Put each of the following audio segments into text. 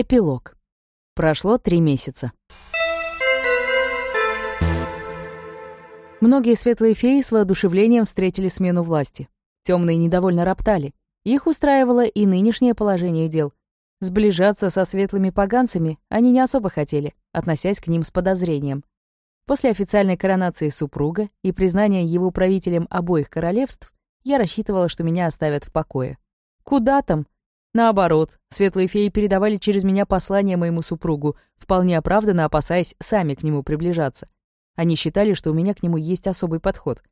Эпилог. Прошло три месяца. Многие светлые феи с воодушевлением встретили смену власти. Темные недовольно роптали. Их устраивало и нынешнее положение дел. Сближаться со светлыми поганцами они не особо хотели, относясь к ним с подозрением. После официальной коронации супруга и признания его правителем обоих королевств, я рассчитывала, что меня оставят в покое. Куда там? Наоборот, светлые феи передавали через меня послание моему супругу, вполне оправданно опасаясь сами к нему приближаться. Они считали, что у меня к нему есть особый подход.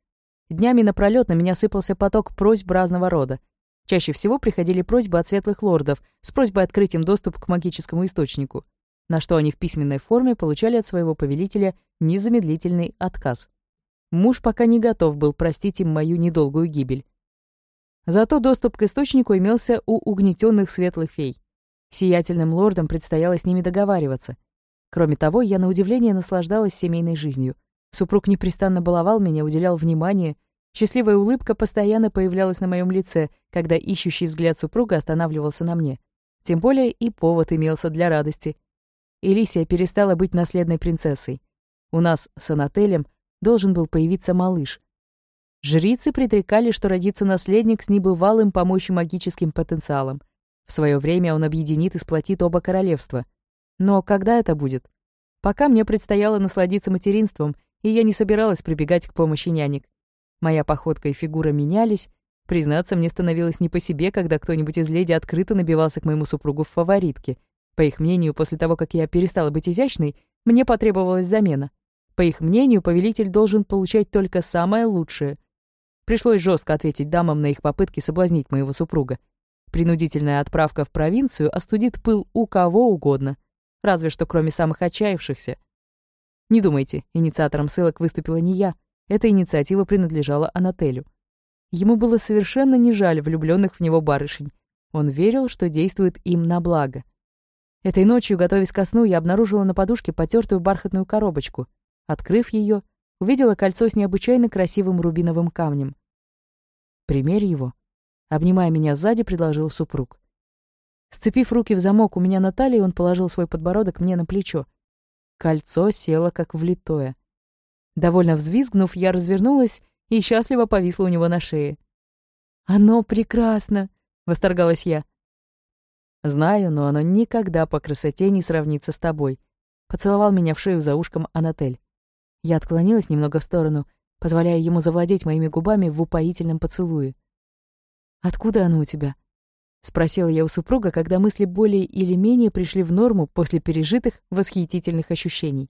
Днями напролёт на меня сыпался поток просьб разного рода. Чаще всего приходили просьбы от светлых лордов с просьбой открыть им доступ к магическому источнику, на что они в письменной форме получали от своего повелителя незамедлительный отказ. Муж пока не готов был простить им мою недолгую гибель. Зато доступ к источнику имелся у угнетенных светлых фей. Сиятельным лордам предстояло с ними договариваться. Кроме того, я на удивление наслаждалась семейной жизнью. Супруг непрестанно баловал меня, уделял внимание. Счастливая улыбка постоянно появлялась на моем лице, когда ищущий взгляд супруга останавливался на мне. Тем более и повод имелся для радости. Элисия перестала быть наследной принцессой. У нас с Анателем должен был появиться малыш, Жрицы предрекали, что родится наследник с небывалым по мощи магическим потенциалом. В свое время он объединит и сплотит оба королевства. Но когда это будет? Пока мне предстояло насладиться материнством, и я не собиралась прибегать к помощи нянек. Моя походка и фигура менялись. Признаться, мне становилось не по себе, когда кто-нибудь из леди открыто набивался к моему супругу в фаворитке. По их мнению, после того, как я перестала быть изящной, мне потребовалась замена. По их мнению, повелитель должен получать только самое лучшее — Пришлось жестко ответить дамам на их попытки соблазнить моего супруга. Принудительная отправка в провинцию остудит пыл у кого угодно, разве что кроме самых отчаявшихся. Не думайте, инициатором ссылок выступила не я, эта инициатива принадлежала Анателю. Ему было совершенно не жаль влюбленных в него барышень. Он верил, что действует им на благо. Этой ночью, готовясь ко сну, я обнаружила на подушке потертую бархатную коробочку. Открыв ее, увидела кольцо с необычайно красивым рубиновым камнем. «Примерь его», — обнимая меня сзади, предложил супруг. Сцепив руки в замок у меня на талии, он положил свой подбородок мне на плечо. Кольцо село как влитое. Довольно взвизгнув, я развернулась и счастливо повисла у него на шее. «Оно прекрасно!» — восторгалась я. «Знаю, но оно никогда по красоте не сравнится с тобой», — поцеловал меня в шею за ушком Анатель. Я отклонилась немного в сторону, позволяя ему завладеть моими губами в упоительном поцелуе. «Откуда оно у тебя?» — спросила я у супруга, когда мысли более или менее пришли в норму после пережитых восхитительных ощущений.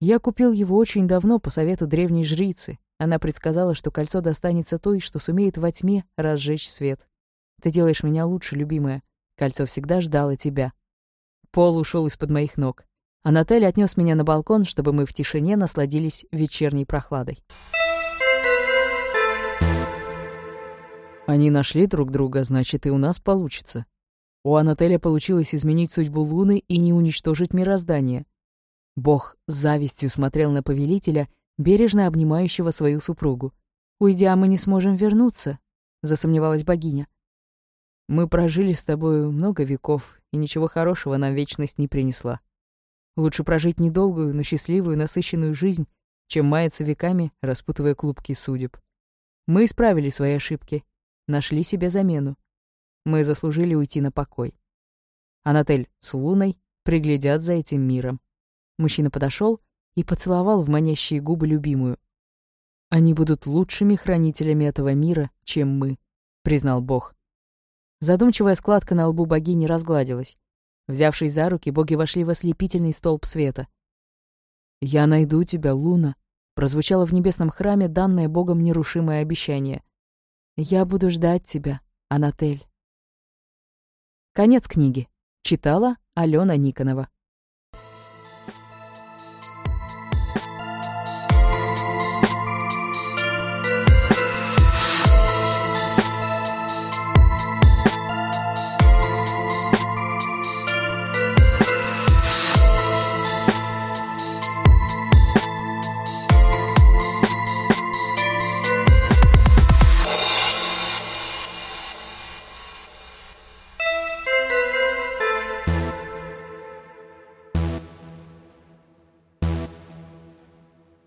Я купил его очень давно по совету древней жрицы. Она предсказала, что кольцо достанется той, что сумеет во тьме разжечь свет. Ты делаешь меня лучше, любимая. Кольцо всегда ждало тебя. Пол ушел из-под моих ног. Анатель отнес меня на балкон, чтобы мы в тишине насладились вечерней прохладой. Они нашли друг друга, значит, и у нас получится. У Анателя получилось изменить судьбу Луны и не уничтожить мироздание. Бог с завистью смотрел на повелителя, бережно обнимающего свою супругу. «Уйдя, мы не сможем вернуться», — засомневалась богиня. «Мы прожили с тобой много веков, и ничего хорошего нам вечность не принесла», Лучше прожить недолгую, но счастливую, насыщенную жизнь, чем маяться веками, распутывая клубки судеб. Мы исправили свои ошибки, нашли себе замену. Мы заслужили уйти на покой. Анатель с Луной приглядят за этим миром. Мужчина подошел и поцеловал в манящие губы любимую. «Они будут лучшими хранителями этого мира, чем мы», — признал Бог. Задумчивая складка на лбу богини разгладилась. Взявшись за руки, боги вошли в ослепительный столб света. «Я найду тебя, Луна», — прозвучало в небесном храме данное богом нерушимое обещание. «Я буду ждать тебя, Анатель». Конец книги. Читала Алена Никонова.